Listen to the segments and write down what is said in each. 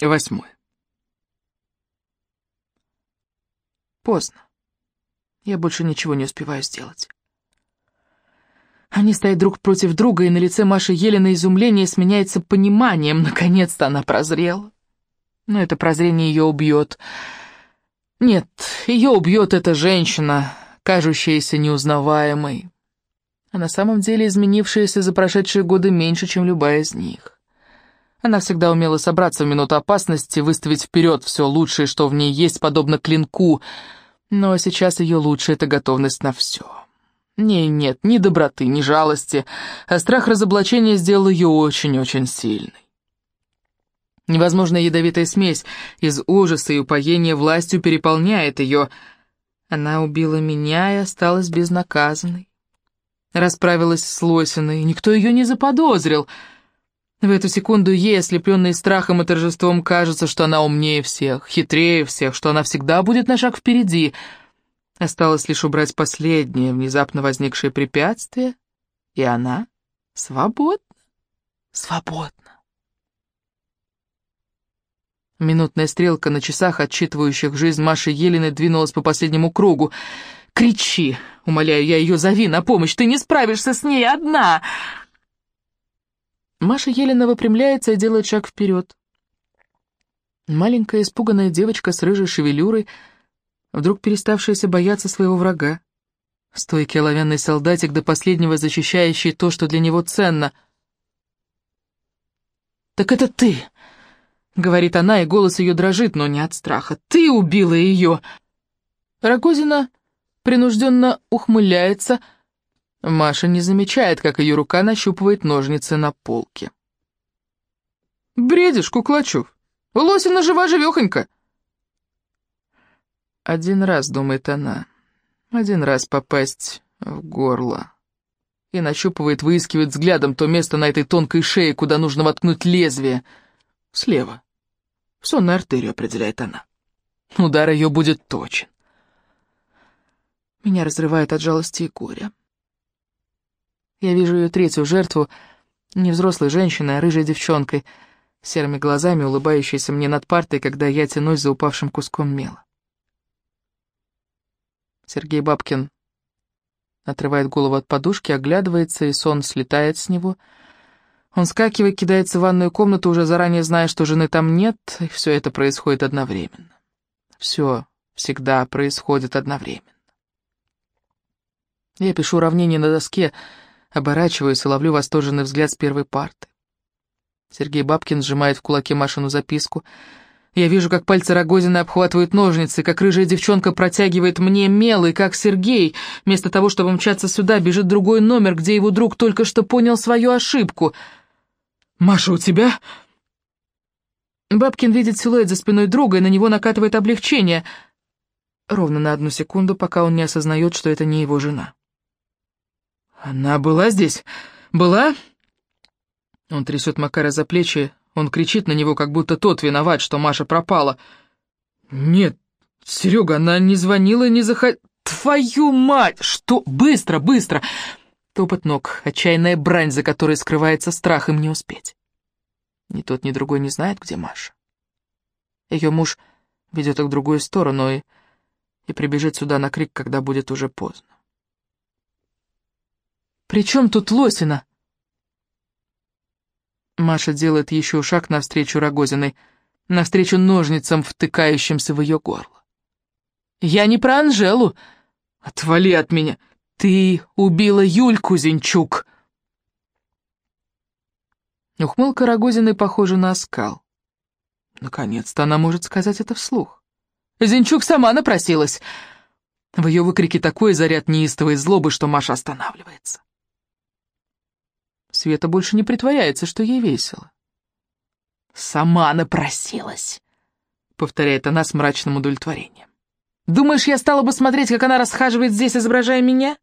Восьмое. Поздно. Я больше ничего не успеваю сделать. Они стоят друг против друга, и на лице Маши Елены изумление сменяется пониманием. Наконец-то она прозрела. Но это прозрение ее убьет. Нет, ее убьет эта женщина, кажущаяся неузнаваемой. А на самом деле изменившаяся за прошедшие годы меньше, чем любая из них. Она всегда умела собраться в минуту опасности, выставить вперед все лучшее, что в ней есть, подобно клинку. Но сейчас ее лучшее — это готовность на все. Не, нет, ни доброты, ни жалости, а страх разоблачения сделал ее очень-очень сильной. Невозможная ядовитая смесь из ужаса и упоения властью переполняет ее. Она убила меня и осталась безнаказанной. Расправилась с Лосиной, никто ее не заподозрил — в эту секунду ей, ослепленной страхом и торжеством, кажется, что она умнее всех, хитрее всех, что она всегда будет на шаг впереди. Осталось лишь убрать последнее, внезапно возникшее препятствие, и она свободна, свободна. Минутная стрелка на часах, отчитывающих жизнь Маши Елины, двинулась по последнему кругу. «Кричи!» — умоляю я ее, зови на помощь, ты не справишься с ней одна!» Маша Елена выпрямляется и делает шаг вперед. Маленькая испуганная девочка с рыжей шевелюрой, вдруг переставшаяся бояться своего врага. Стойкий оловянный солдатик до последнего защищающий то, что для него ценно. «Так это ты!» — говорит она, и голос ее дрожит, но не от страха. «Ты убила ее!» Рогозина принужденно ухмыляется, — Маша не замечает, как ее рука нащупывает ножницы на полке. «Бредишь, Куклачев! Лосина жива-живехонька!» Один раз, думает она, один раз попасть в горло. И нащупывает, выискивает взглядом то место на этой тонкой шее, куда нужно воткнуть лезвие. Слева. Сонную артерию определяет она. Удар ее будет точен. Меня разрывает от жалости и горя. Я вижу ее третью жертву, не взрослой женщиной, а рыжей девчонкой, серыми глазами, улыбающейся мне над партой, когда я тянусь за упавшим куском мела. Сергей Бабкин отрывает голову от подушки, оглядывается, и сон слетает с него. Он скакивает, кидается в ванную комнату, уже заранее зная, что жены там нет, и все это происходит одновременно. Все всегда происходит одновременно. Я пишу уравнение на доске — Оборачиваюсь и ловлю восторженный взгляд с первой парты. Сергей Бабкин сжимает в кулаке Машину записку. Я вижу, как пальцы Рогозина обхватывают ножницы, как рыжая девчонка протягивает мне мел, и как Сергей, вместо того, чтобы мчаться сюда, бежит другой номер, где его друг только что понял свою ошибку. «Маша, у тебя...» Бабкин видит силуэт за спиной друга, и на него накатывает облегчение. Ровно на одну секунду, пока он не осознает, что это не его жена. «Она была здесь? Была?» Он трясет Макара за плечи, он кричит на него, как будто тот виноват, что Маша пропала. «Нет, Серега, она не звонила, не захотела...» «Твою мать! Что? Быстро, быстро!» Топот ног, отчаянная брань, за которой скрывается страх им не успеть. Ни тот, ни другой не знает, где Маша. Ее муж ведет их в другую сторону и, и прибежит сюда на крик, когда будет уже поздно. «При чем тут Лосина?» Маша делает еще шаг навстречу Рогозиной, навстречу ножницам, втыкающимся в ее горло. «Я не про Анжелу. Отвали от меня. Ты убила Юльку, Зинчук!» Ухмылка Рогозиной похожа на оскал. Наконец-то она может сказать это вслух. Зинчук сама напросилась. В ее выкрике такой заряд неистовой злобы, что Маша останавливается. Света больше не притворяется, что ей весело. «Сама напросилась», — повторяет она с мрачным удовлетворением. «Думаешь, я стала бы смотреть, как она расхаживает здесь, изображая меня?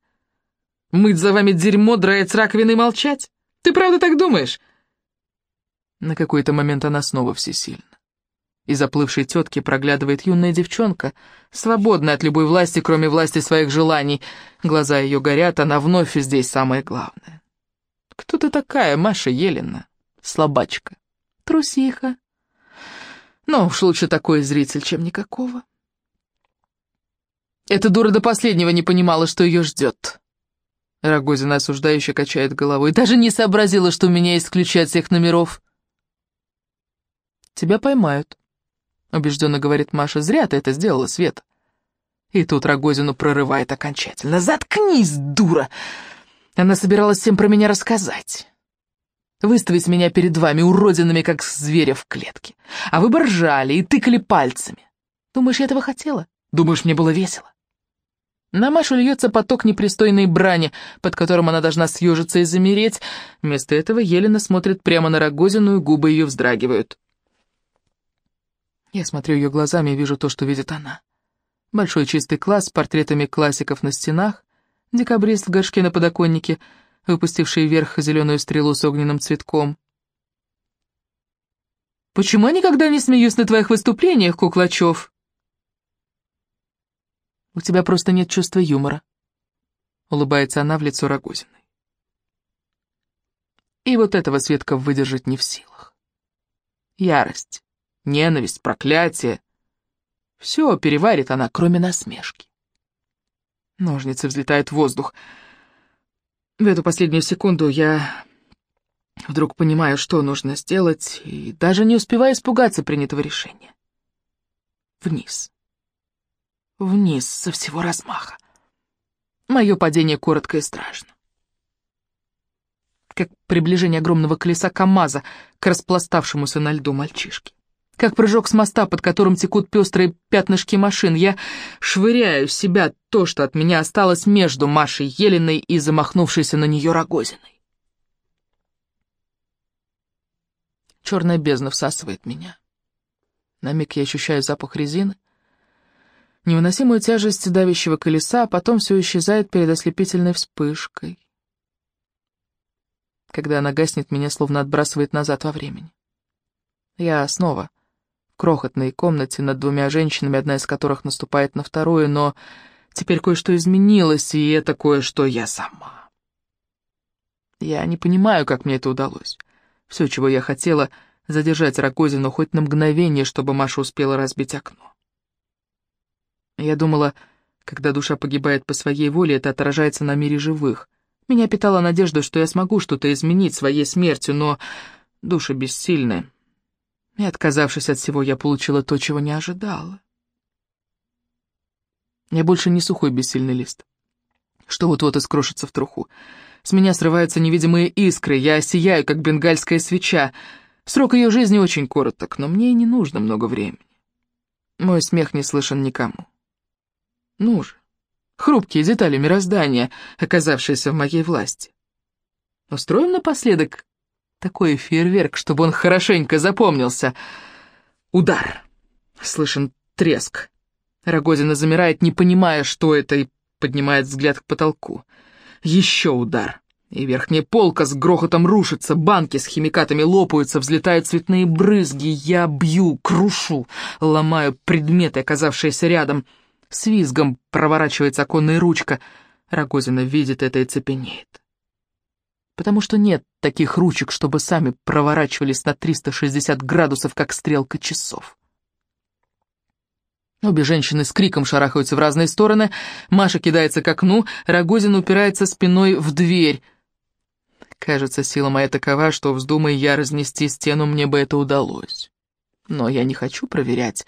Мыть за вами дерьмо, драить с раковиной и молчать? Ты правда так думаешь?» На какой-то момент она снова всесильна. Из заплывшей тетки проглядывает юная девчонка, свободная от любой власти, кроме власти своих желаний. Глаза ее горят, она вновь здесь самое главное. Кто ты такая, Маша Елена? Слабачка. Трусиха. Но уж лучше такой зритель, чем никакого. Эта дура до последнего не понимала, что ее ждет. Рогозина осуждающе качает головой. Даже не сообразила, что у меня есть ключи от всех номеров. «Тебя поймают», — убежденно говорит Маша. «Зря ты это сделала, Света». И тут Рогозину прорывает окончательно. «Заткнись, дура!» Она собиралась всем про меня рассказать. Выставить меня перед вами уродинами, как зверя в клетке. А вы бы ржали и тыкали пальцами. Думаешь, я этого хотела? Думаешь, мне было весело? На Машу льется поток непристойной брани, под которым она должна съежиться и замереть. Вместо этого Елена смотрит прямо на Рогозину, и губы ее вздрагивают. Я смотрю ее глазами и вижу то, что видит она. Большой чистый класс с портретами классиков на стенах, декабрист в горшке на подоконнике, выпустивший вверх зеленую стрелу с огненным цветком. «Почему я никогда не смеюсь на твоих выступлениях, Куклачев?» «У тебя просто нет чувства юмора», — улыбается она в лицо Рогозиной. И вот этого Светка выдержать не в силах. Ярость, ненависть, проклятие — все переварит она, кроме насмешки. Ножницы взлетают в воздух. В эту последнюю секунду я вдруг понимаю, что нужно сделать, и даже не успеваю испугаться принятого решения. Вниз. Вниз со всего размаха. Мое падение коротко и страшно. Как приближение огромного колеса КамАЗа к распластавшемуся на льду мальчишке. Как прыжок с моста, под которым текут пестрые пятнышки машин, я швыряю себя то, что от меня осталось между Машей Еленой и замахнувшейся на нее Рогозиной. Черная бездна всасывает меня. На миг я ощущаю запах резины, невыносимую тяжесть давящего колеса, а потом все исчезает перед ослепительной вспышкой. Когда она гаснет, меня словно отбрасывает назад во времени. Я снова крохотной комнате над двумя женщинами, одна из которых наступает на вторую, но теперь кое-что изменилось, и это кое-что я сама. Я не понимаю, как мне это удалось. Все, чего я хотела, задержать Рогозину хоть на мгновение, чтобы Маша успела разбить окно. Я думала, когда душа погибает по своей воле, это отражается на мире живых. Меня питала надежда, что я смогу что-то изменить своей смертью, но души бессильны. И, отказавшись от всего, я получила то, чего не ожидала. Я больше не сухой бессильный лист, что вот-вот искрошится в труху. С меня срываются невидимые искры, я сияю, как бенгальская свеча. Срок ее жизни очень короток, но мне и не нужно много времени. Мой смех не слышен никому. Ну же, хрупкие детали мироздания, оказавшиеся в моей власти. Устроим напоследок такой фейерверк, чтобы он хорошенько запомнился. Удар. Слышен треск. Рогозина замирает, не понимая, что это, и поднимает взгляд к потолку. Еще удар. И верхняя полка с грохотом рушится, банки с химикатами лопаются, взлетают цветные брызги. Я бью, крушу, ломаю предметы, оказавшиеся рядом. С визгом проворачивается оконная ручка. Рогозина видит это и цепенеет потому что нет таких ручек, чтобы сами проворачивались на 360 градусов, как стрелка часов. Обе женщины с криком шарахаются в разные стороны, Маша кидается к окну, Рогозин упирается спиной в дверь. Кажется, сила моя такова, что, вздумай я разнести стену, мне бы это удалось. Но я не хочу проверять.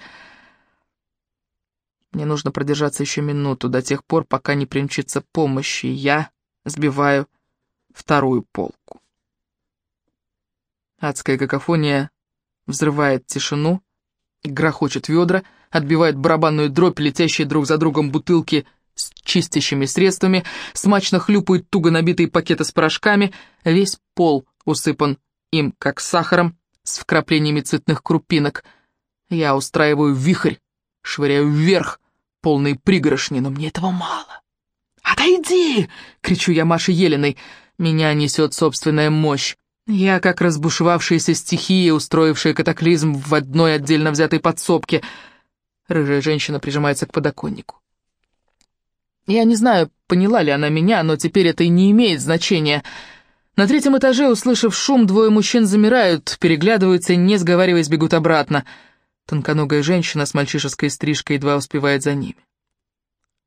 Мне нужно продержаться еще минуту, до тех пор, пока не примчится помощь, и я сбиваю вторую полку. Адская какофония взрывает тишину, грохочет ведра, отбивает барабанную дробь, летящие друг за другом бутылки с чистящими средствами, смачно хлюпают туго набитые пакеты с порошками, весь пол усыпан им, как сахаром, с вкраплениями цветных крупинок. Я устраиваю вихрь, швыряю вверх, полные пригоршни, но мне этого мало. «Отойди!» — кричу я Маше Еленой — меня несет собственная мощь. Я как разбушевавшаяся стихия, устроившая катаклизм в одной отдельно взятой подсобке. Рыжая женщина прижимается к подоконнику. Я не знаю, поняла ли она меня, но теперь это и не имеет значения. На третьем этаже, услышав шум, двое мужчин замирают, переглядываются и, не сговариваясь, бегут обратно. Тонконогая женщина с мальчишеской стрижкой едва успевает за ними.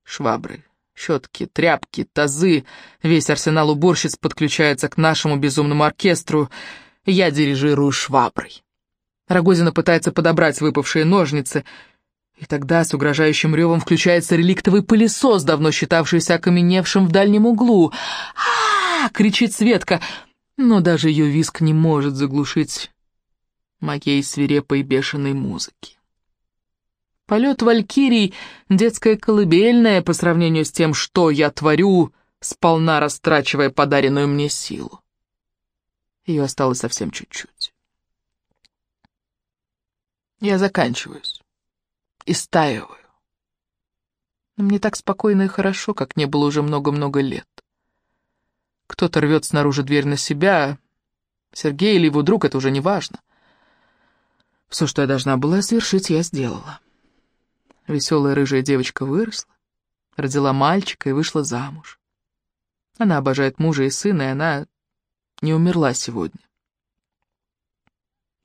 Швабры, щетки, тряпки, тазы, весь арсенал уборщиц подключается к нашему безумному оркестру. Я дирижирую шваброй. Рогозина пытается подобрать выпавшие ножницы, и тогда с угрожающим ревом включается реликтовый пылесос, давно считавшийся окаменевшим в дальнем углу. а, -а, -а кричит Светка, но даже ее виск не может заглушить моей свирепой бешеной музыки. Полет валькирий — детская колыбельная по сравнению с тем, что я творю, сполна растрачивая подаренную мне силу. Ее осталось совсем чуть-чуть. Я заканчиваюсь. Истаиваю. Но мне так спокойно и хорошо, как не было уже много-много лет. Кто-то рвет снаружи дверь на себя, Сергей или его друг, это уже не важно. Все, что я должна была совершить, я сделала. Веселая рыжая девочка выросла, родила мальчика и вышла замуж. Она обожает мужа и сына, и она не умерла сегодня.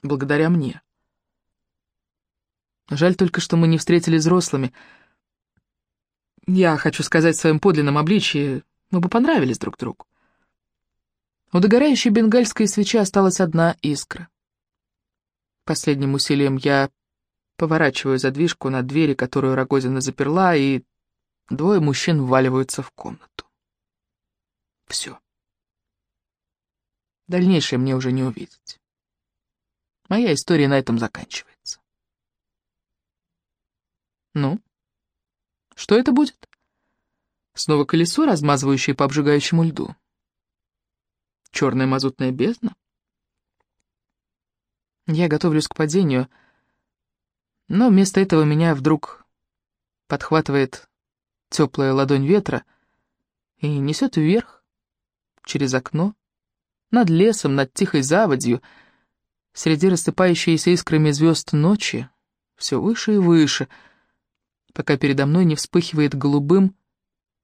Благодаря мне. Жаль только, что мы не встретились взрослыми. Я хочу сказать в своем подлинном обличии, мы бы понравились друг другу. У догорающей бенгальской свечи осталась одна искра. Последним усилием я поворачиваю задвижку на двери, которую Рогозина заперла, и двое мужчин вваливаются в комнату. Все. Дальнейшее мне уже не увидеть. Моя история на этом заканчивается. Ну, что это будет? Снова колесо, размазывающее по обжигающему льду? Черная мазутная бездна? Я готовлюсь к падению, но вместо этого меня вдруг подхватывает теплая ладонь ветра и несет вверх, через окно, над лесом, над тихой заводью, среди рассыпающейся искрами звезд ночи, все выше и выше, пока передо мной не вспыхивает голубым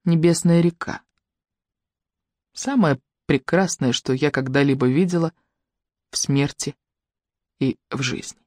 небесная река. Самое прекрасное, что я когда-либо видела в смерти и в жизни.